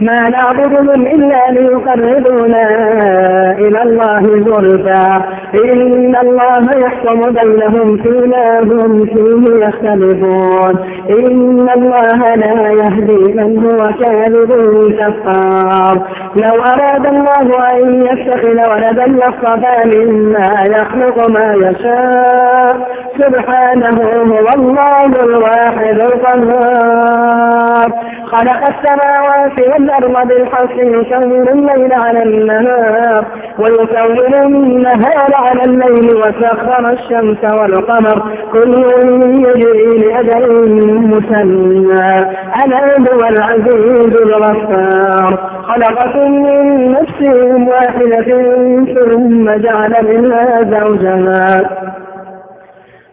ما نعبدهم إلا ليقربونا إلى الله زلفى. إن الله يحكم بينهم فيما هم فيه يختلفون. إن الله لا يهدي من هو كاذب كفار لو أراد الله أن يتخذ ولدا لاصطفى مما يخلق ما يشاء. سبحانه هو الله الواحد القهار. خلق السماوات والأرض بالحق يكون الليل على النهار ويكون النهار على الليل وسخر الشمس والقمر. كل يجري لأجل مسمى. أنا هو العزيز الغفار. خلقكم من نفس واحدة ثم جعل منها زوجها.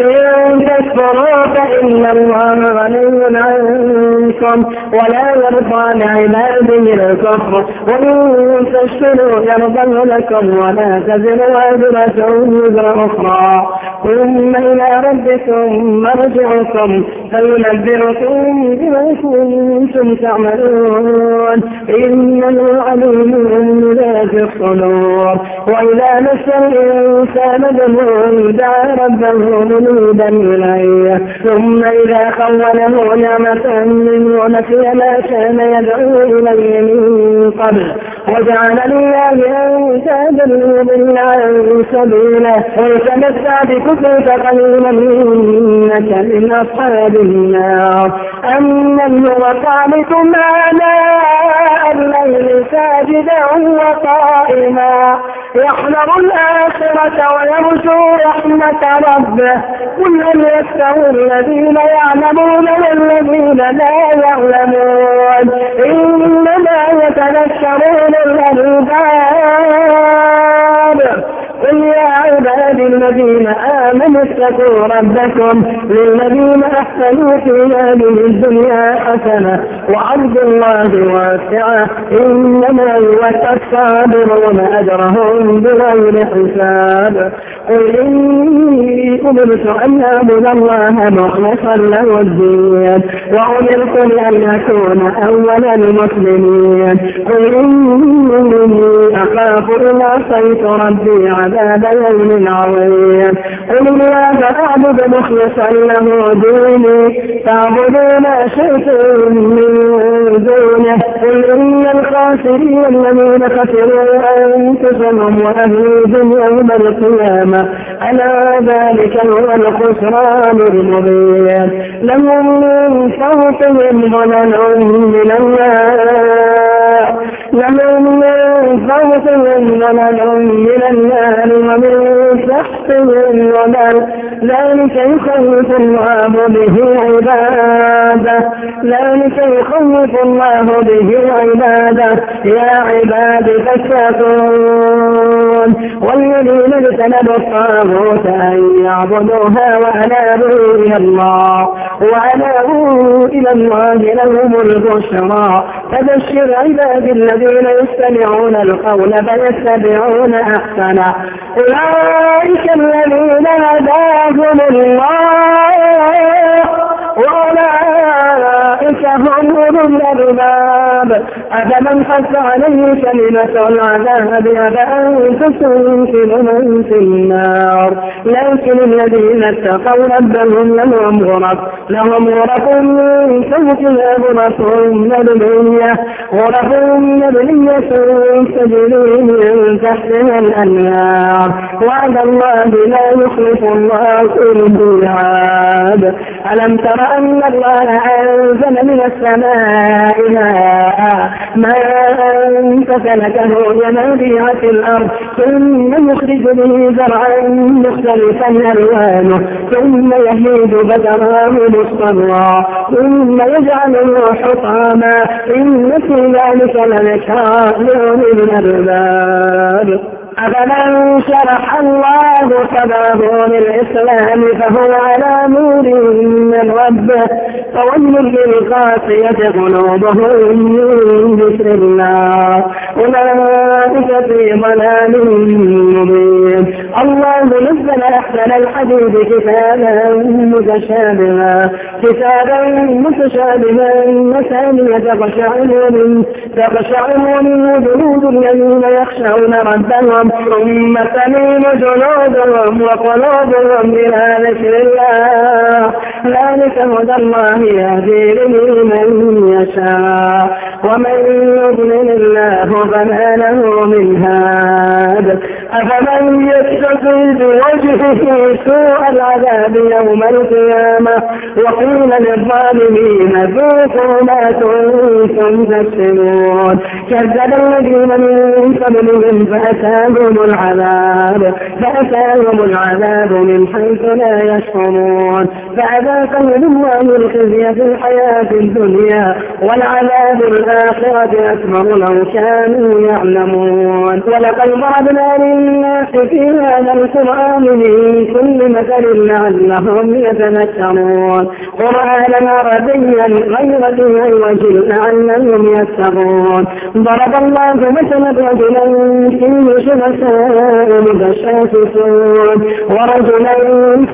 إن تكفروا فإن الله غني عنكم ولا يرضى لعباده الكفر وإن تشكروا يرضى لكم ولا تزر وازرة وزر أخرى. ثم إلى ربكم مرجعكم فينبئكم بما كنتم تعملون. إنه عليم ذات الصدور. وإذا مس الإنسان ضر دعا ربه منيبا إليه. ثم إذا خوله نعمة منه ونسي ما كان يدعو إليه من قبل. وجعل لله أنسابا ليضل عن سبيله ويتمتع بكفرك قليلا إنك من أصحاب النار. أمن هو قانت آناء الليل ساجدا وقائما. يحذر الآخرة ويرجو رحمة ربه. قل هل يستوي الذين يعلمون والذين لا يعلمون. يتذكرون الألباب. قل يا عبادي الذين آمنوا اتقوا ربكم للذين أحسنوا في هذه الدنيا حسنة وعرض الله واسعة. إنما يوفى الصابرون أجرهم بغير حساب. قل إني أمرت أن أعبد الله مخلصا له الدين وأمرت لأن أكون أول المسلمين. قل إني أخاف إن عصيت ربي عذاب يوم عظيم. قل الله أعبد مخلصا له ديني تعبدوا ما شئتم من دونه. قل إن الخاسرين الذين خسروا أنفسهم وأهليهم يوم القيامة. ألا ذلك هو الخسران المبين. لهم من فوقهم ظلل من الله لهم من فوقهم ظلل من النار ومن تحتهم ظلل ذلك يخوف الله به عباده. ذلك يخوف الله به عباده. يا عباد فاتقون. والذين اجتنبوا الطاغوت أن يعبدوها وأنابوا إلى الله. وأنابوا إلى الله لهم البشرى. فبشر عباد الذين يستمعون القول فيتبعون أحسنه. أولئك الذين هداهم الله. وأولئك هم أولو الألباب أفمن حث عليه كلمة العذاب أفأنت تنكر من في النار. لكن الذين اتقوا ربهم لهم غرف لهم غرف من فوقها غرف مبنية غرف مبنية تجري من تحتها الأنهار. وعد الله لا يخلف الله الميعاد ألم تر أن الله أنزل من السماء ماء ماء فسلكه ينابيع في الأرض. ثم يخرج به زرعا مختلفا ألوانه ثم يهيد فتراه مصفرا ثم يجعله حطاما. إن في ذلك لذكرى لأولي الألباب. أفمن شرح الله صدره للإسلام فهو على نور من ربه فويل للقاسية قلوبهم من ذكر الله أولئك في ضلال مبين الله نزل أحسن الحديث كتابا متشابها كتابا متشابها مثانية تقشعر من تقشعر منه جلود الذين يخشون ربهم ثم تلين جلودهم وقلوبهم إلى ذكر الله. ذلك هدى الله يهدي به من يشاء. ومن يضلل الله فما له من هاد. أفمن يتقي بوجهه سوء العذاب يوم القيامة؟ وقيل للظالمين ذوقوا ما كنتم تكسبون. كذب الذين من قبلهم فأتاهم العذاب. فأتاهم العذاب من حيث لا يشعرون. فأذاقهم الله الخزي في الحياة الدنيا والعذاب الآخرة أكبر لو كانوا يعلمون. ولقد ضربنا للناس في هذا القرآن من كل مثل لعلهم يتذكرون. قرآنا عربيا غير ذي عوج لعلهم يتقون. ضرب الله مثلا رجلا فيه شركاء متشاكسون. ورجلا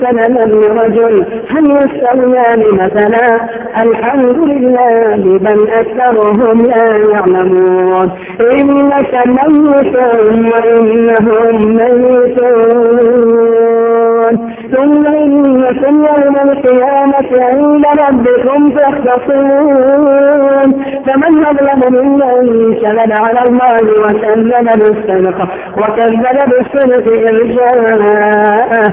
سلما لرجل هل يستويان مثلا؟ الحمد لله بل أكثرهم لا يعلمون. إنك ميت وإنهم ميتون. ثم إنكم يوم القيامة عند ربكم تختصمون. فمن أظلم ممن كذب على الله وكذب بالصدق وكذب بالصدق إذ جاء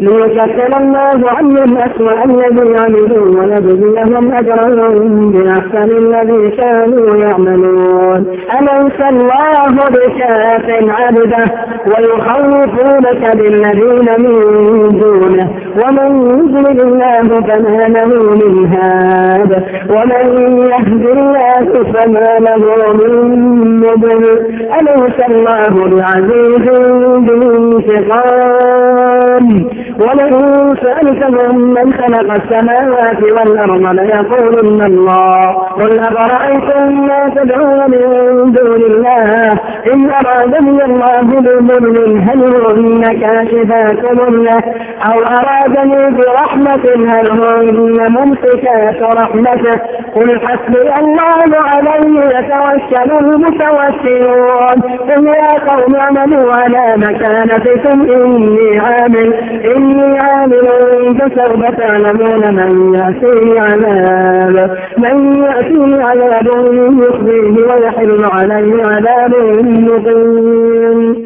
ليكفر الله عنهم أسوأ الذي عملوا ويجزيهم أجرهم بأحسن الذي كانوا يعملون. أليس الله بكاف عبده ويخوفونك بالذين من دونه؟ ومن يضلل الله فما له من هاد ومن يهد الله فما له من مضل. أليس الله بعزيز بانتقام ولئن سألتهم من خلق السماوات والأرض ليقولن الله. قل أفرأيتم ما تدعون من دون الله؟ إن أرادني الله بضر هل هن كاشفات له أو أرادني برحمة هل هن ممسكات رحمته؟ قل حسبي الله عليه يتوكل المتوكلون قل يا قوم اعملوا على مكانتكم إني عامل إني عامل فسوف تعلمون من يأتيه عذاب من يأتيه عذاب يخزيه ويحل عليه عذاب مقيم.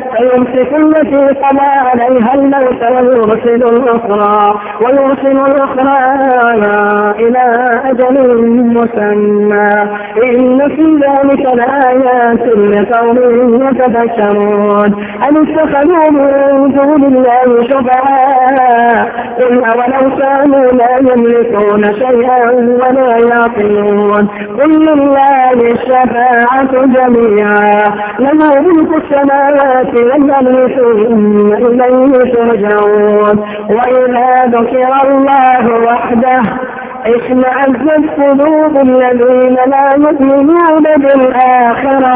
فيمسك التي قضى عليها الموت ويرسل الأخرى ويرسل الأخرى إلى أجل مسمى. إن في ذلك لآيات لقوم يتذكرون أن اتخذوا من دون الله شفعاء؟ قل أولو كانوا لا يملكون شيئا ولا يعقلون. قل لله الشفاعة جميعا. له ملك السماوات وحده اشمأزت قلوب الذين لا يؤمنون بالآخرة.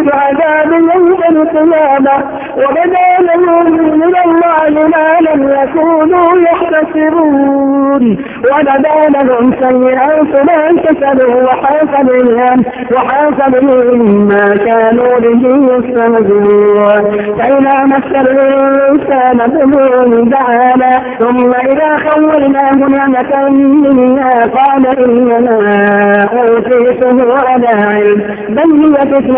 العذاب يوم القيامة وبدأ لهم من الله ما لم يكونوا يحتسبون. وبدأ لهم سيئات ما كسبوا وحاق بهم وحاق بهم ما كانوا به يستهزئون. فإذا مس الإنسان بضر دعانا ثم إذا خولناه نعمة منا قال إنما أوتيته على علم بل هي فتنة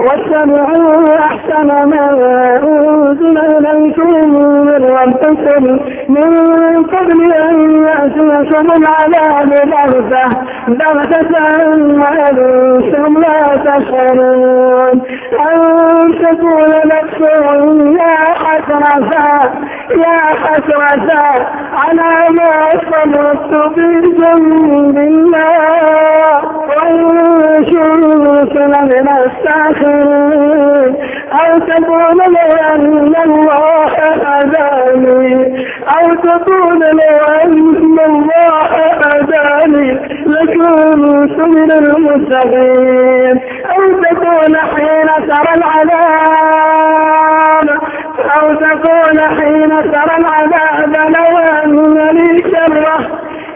واتبعوا أحسن ما أنزل إليكم من ربكم من قبل أن يأتيكم العذاب بغتة. بغتة وأنتم لا تشعرون. أن تكون نفس يا حسرة يا حسرة على ما صبرت في جنب الله. وإن كنت لمن الساخرين أو تقول لأن الله هداني أو تقول لأن الله هداني لكنت من المتقين أو تكون حين ترى العذاب أو تكون حين ترى العذاب لو أن لي شره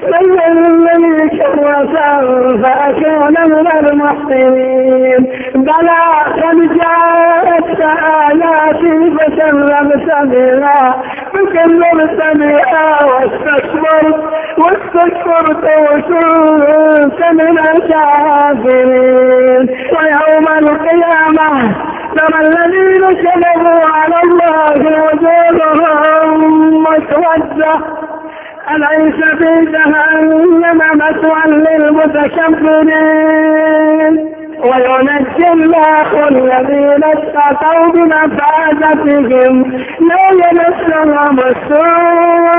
لينني كرة فأكون من المحسنين. بلى قد جاءت آياتي فكذبت بها فكذبت بها واستكبرت واستكبرت وكنت من الكافرين. ويوم القيامة ترى الذين كذبوا على الله وجوههم مسودة أليس في جهنم مثوى للمتكبرين؟ وينجي الله الذين اتقوا بمفازتهم لا يمسهم السوء.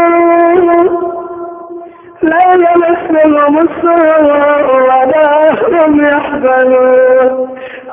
لا يمسهم السوء ولا هم يحزنون.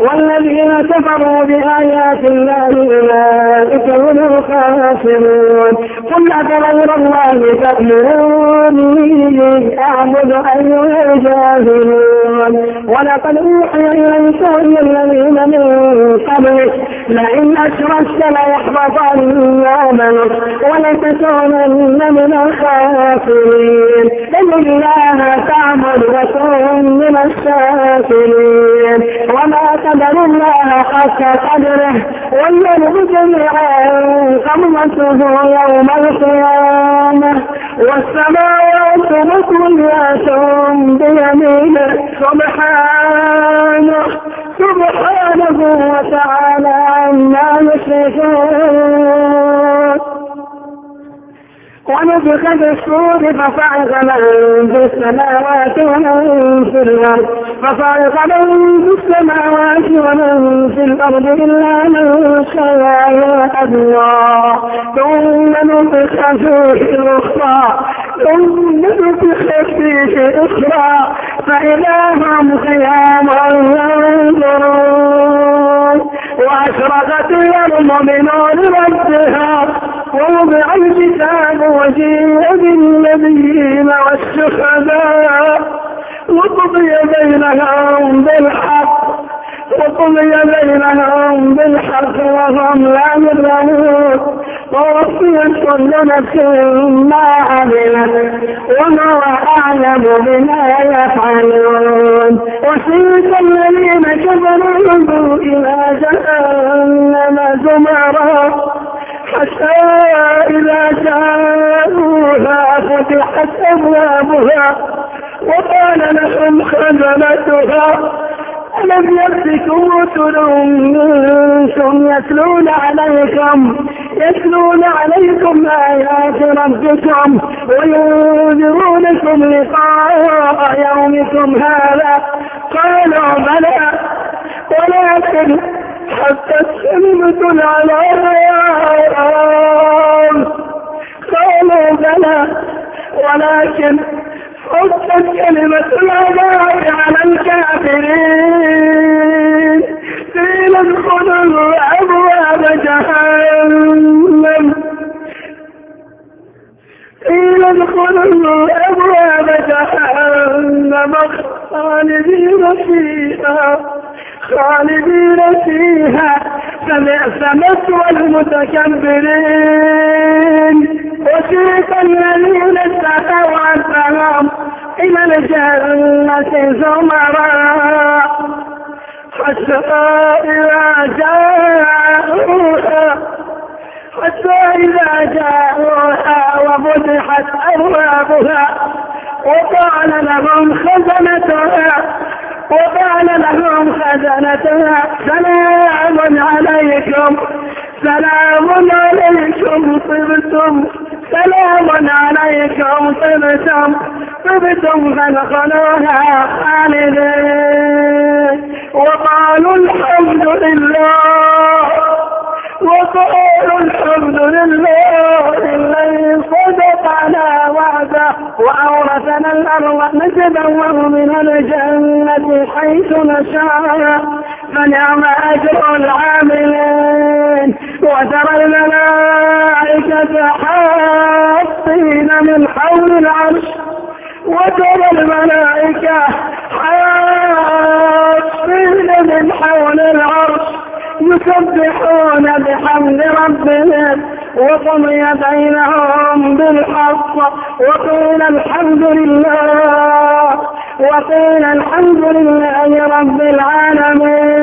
والذين كفروا بآيات الله أولئك هم الخاسرون. قل أفغير الله تأمروني أعبد أيها الجاهلون ولقد أوحي إليك الذين من قبلك لئن أشركت ليحبطن عملك ولتكونن من الخاسرين. بل الله تعبد وكن من الشاكرين. وما قدر الله حق قدره والملك جميعا قبضته يوم القيامة. والسماوات مطويات بيمينه سبحانه سبحانه وتعالى عما يشركون ونفخ في الصور فصعق من في السماوات ومن في الأرض. فصعق من في السماوات ومن في الأرض إلا من شاء الله ثم نفخ فيه أخرى ثم نفخ فيه أخرى فإذا هم قيام ينظرون. وأشرقت الأرض بنور ربها. ووضع الكتاب وجيء بالنبيين والشهداء. وقضي بينهم بالحق. وقضي بينهم بالحق وهم لا يظلمون. ووصيت كل نفس ما عملت. وهو أعلم بما يفعلون. وسيق الذين كفروا إلى جهنم زمرا. حتى إذا جاءوها فتحت أبوابها وقال لهم خزنتها. ألم يأتكم رسل منكم يتلون عليكم يتلون عليكم آيات ربكم وينذرونكم لقاء يومكم هذا؟ قالوا بلى. ولكن حتى كلمة العذاب قالوا بلى ولكن حتى كلمة العذاب على الكافرين. قيل ادخلوا أبواب خالدين فيها. فبئس مثوى المتكبرين. وسيق الذين اتقوا ربهم إلى الجنة زمرا. حتى إذا جاءوها حتى إذا جاءوها وفتحت أبوابها وقال لهم خزنتها. وقال لهم خزنتها سلام عليكم سلام عليكم طبتم سلام عليكم طبتم طبتم فادخلوها خالدين. وقالوا الحمد لله وقالوا الحمد لله الذي صدقنا وعده وأورثنا الأرض نتبوأ من الجنة. حيث نشاء فنعم أجر العاملين. وترى الملائكة حاطين من حول العرش. وترى الملائكة حاطين من حول العرش. يسبحون بحمد ربهم. وقضي بينهم بالحق وقيل الحمد لله وقيل الحمد لله رب العالمين.